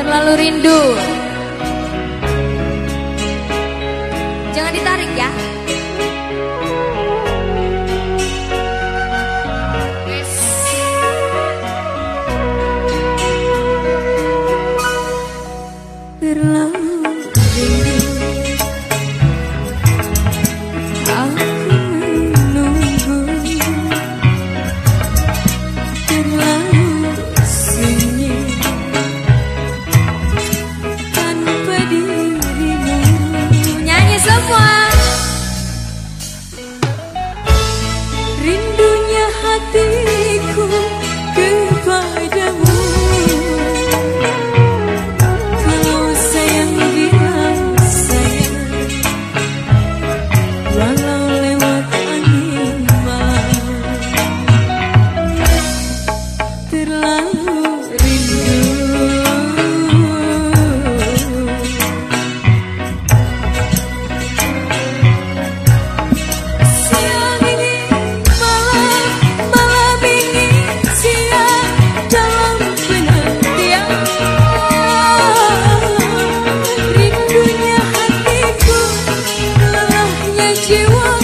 Terlalu rindu Jangan ditarik ya. Terlalu 的 wish you were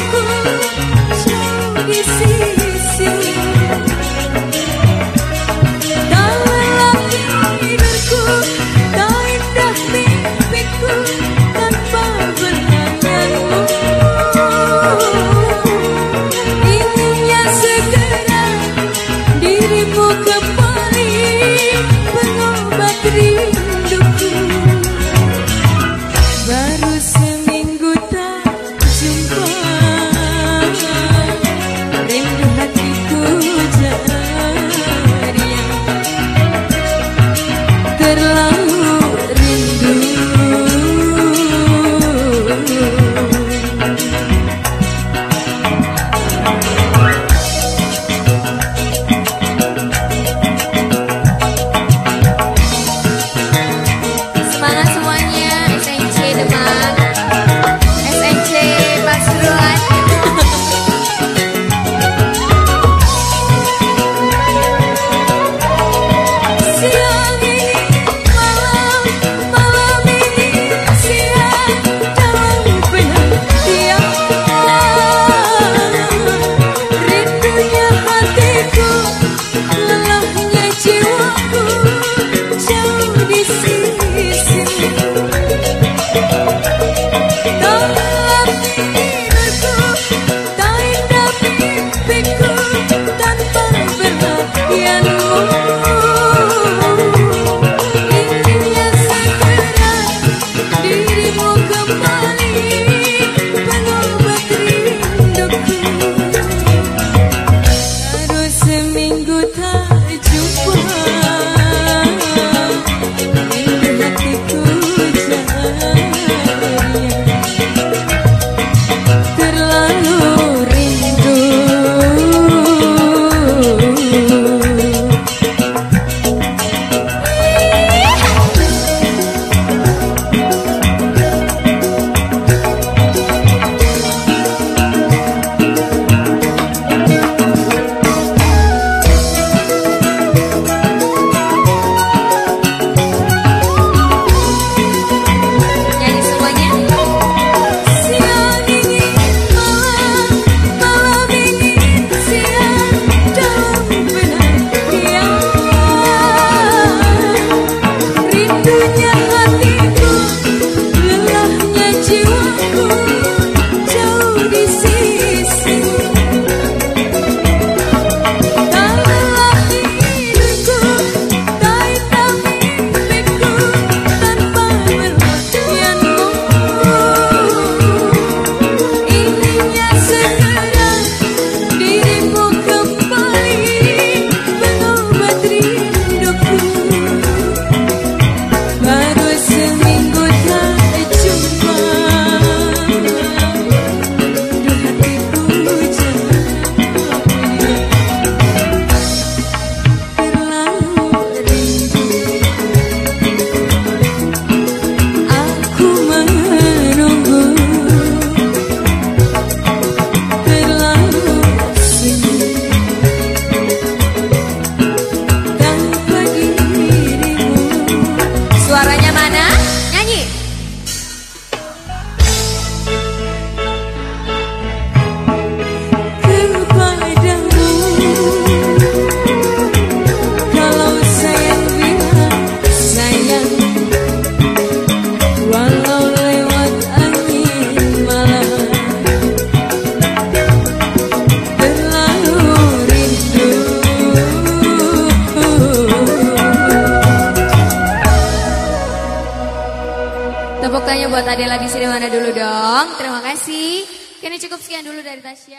buat Adela di sini mana dulu dong. Terima kasih. Kini cukup sekian dulu dari Tasya.